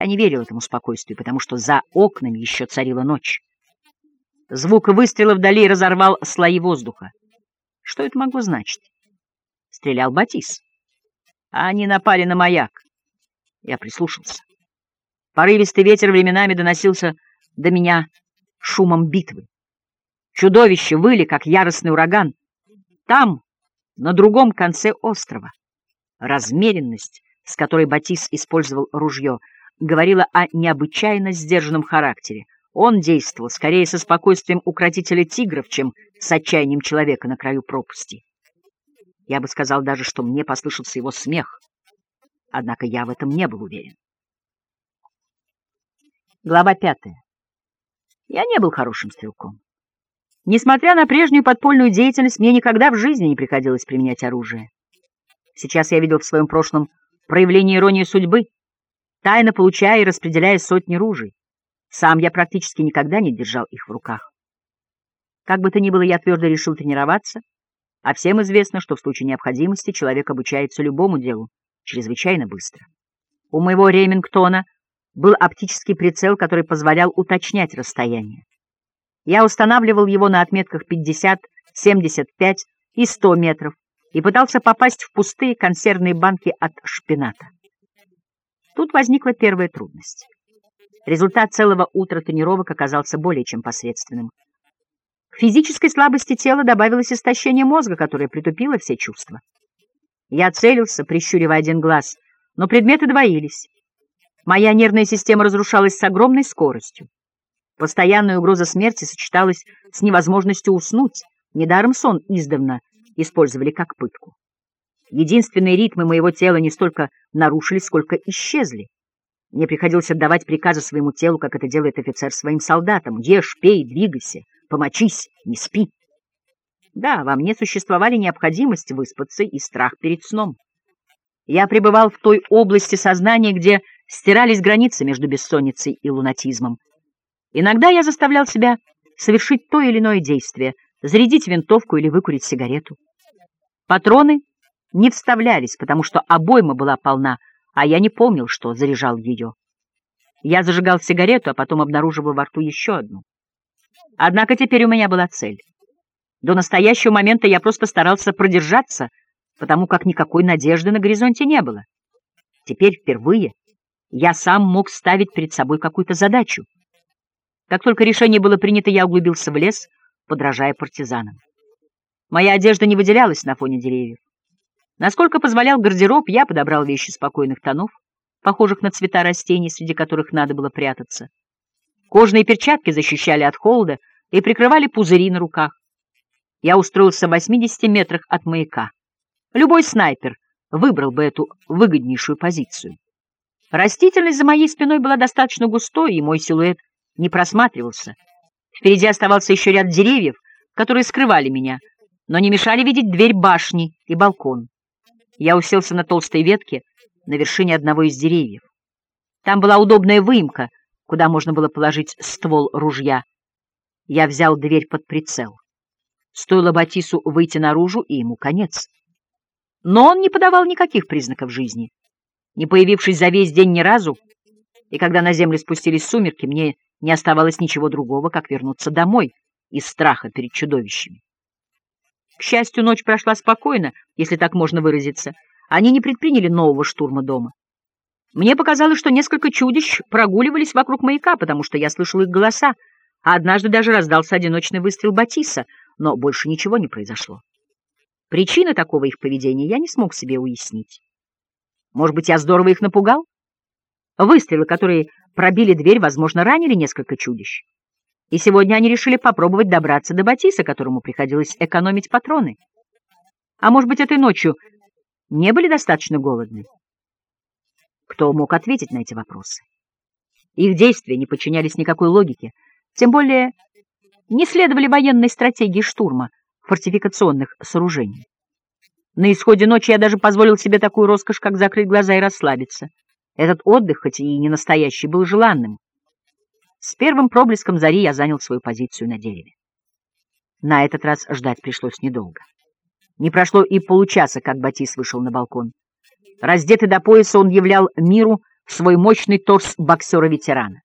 Я не верил этому спокойствию, потому что за окнами еще царила ночь. Звук выстрела вдали разорвал слои воздуха. Что это могло значить? Стрелял Батис. А они напали на маяк. Я прислушался. Порывистый ветер временами доносился до меня шумом битвы. Чудовища выли, как яростный ураган. Там, на другом конце острова, размеренность, с которой Батис использовал ружье, говорила о необычайно сдержанном характере. Он действовал скорее со спокойствием укротителя тигров, чем с отчаянием человека на краю пропасти. Я бы сказал даже, что мне послышался его смех. Однако я в этом не был уверен. Глава пятая. Я не был хорошим стрелком. Несмотря на прежнюю подпольную деятельность, мне никогда в жизни не приходилось применять оружие. Сейчас я видел в своем прошлом проявление иронии судьбы, тайно получая и распределяя сотни ружей. Сам я практически никогда не держал их в руках. Как бы то ни было, я твердо решил тренироваться, а всем известно, что в случае необходимости человек обучается любому делу чрезвычайно быстро. У моего Ремингтона был оптический прицел, который позволял уточнять расстояние. Я устанавливал его на отметках 50, 75 и 100 метров и пытался попасть в пустые консервные банки от шпината. Тут возникла первая трудность. Результат целого утра тренировок оказался более чем посредственным. К физической слабости тела добавилось истощение мозга, которое притупило все чувства. Я целился, прищуривая один глаз, но предметы двоились. Моя нервная система разрушалась с огромной скоростью. Постоянная угроза смерти сочеталась с невозможностью уснуть. Недаром сон издавна использовали как пытку. Единственные ритмы моего тела не столько нарушились, сколько исчезли. Мне приходилось отдавать приказы своему телу, как это делает офицер своим солдатам. Ешь, пей, двигайся, помочись, не спи. Да, во мне существовали необходимость выспаться и страх перед сном. Я пребывал в той области сознания, где стирались границы между бессонницей и лунатизмом. Иногда я заставлял себя совершить то или иное действие, зарядить винтовку или выкурить сигарету. Патроны не вставлялись, потому что обойма была полна, а я не помнил, что заряжал ее. Я зажигал сигарету, а потом обнаруживал во рту еще одну. Однако теперь у меня была цель. До настоящего момента я просто старался продержаться, потому как никакой надежды на горизонте не было. Теперь впервые я сам мог ставить перед собой какую-то задачу. Как только решение было принято, я углубился в лес, подражая партизанам. Моя одежда не выделялась на фоне деревьев. Насколько позволял гардероб, я подобрал вещи спокойных тонов, похожих на цвета растений, среди которых надо было прятаться. Кожные перчатки защищали от холода и прикрывали пузыри на руках. Я устроился в 80 метрах от маяка. Любой снайпер выбрал бы эту выгоднейшую позицию. Растительность за моей спиной была достаточно густой, и мой силуэт не просматривался. Впереди оставался еще ряд деревьев, которые скрывали меня, но не мешали видеть дверь башни и балкон. Я уселся на толстой ветке на вершине одного из деревьев. Там была удобная выемка, куда можно было положить ствол ружья. Я взял дверь под прицел. Стоило Батису выйти наружу, и ему конец. Но он не подавал никаких признаков жизни. Не появившись за весь день ни разу, и когда на землю спустились сумерки, мне не оставалось ничего другого, как вернуться домой из страха перед чудовищами. К счастью, ночь прошла спокойно, если так можно выразиться. Они не предприняли нового штурма дома. Мне показалось, что несколько чудищ прогуливались вокруг маяка, потому что я слышал их голоса, а однажды даже раздался одиночный выстрел Батиса, но больше ничего не произошло. Причины такого их поведения я не смог себе уяснить. Может быть, я здорово их напугал? Выстрелы, которые пробили дверь, возможно, ранили несколько чудищ. И сегодня они решили попробовать добраться до Батиса, которому приходилось экономить патроны. А может быть, этой ночью не были достаточно голодны? Кто мог ответить на эти вопросы? Их действия не подчинялись никакой логике, тем более не следовали военной стратегии штурма фортификационных сооружений. На исходе ночи я даже позволил себе такую роскошь, как закрыть глаза и расслабиться. Этот отдых, хоть и не настоящий, был желанным. С первым проблеском зари я занял свою позицию на дереве. На этот раз ждать пришлось недолго. Не прошло и получаса, как Батис вышел на балкон. Раздетый до пояса, он являл миру свой мощный торс боксера-ветерана.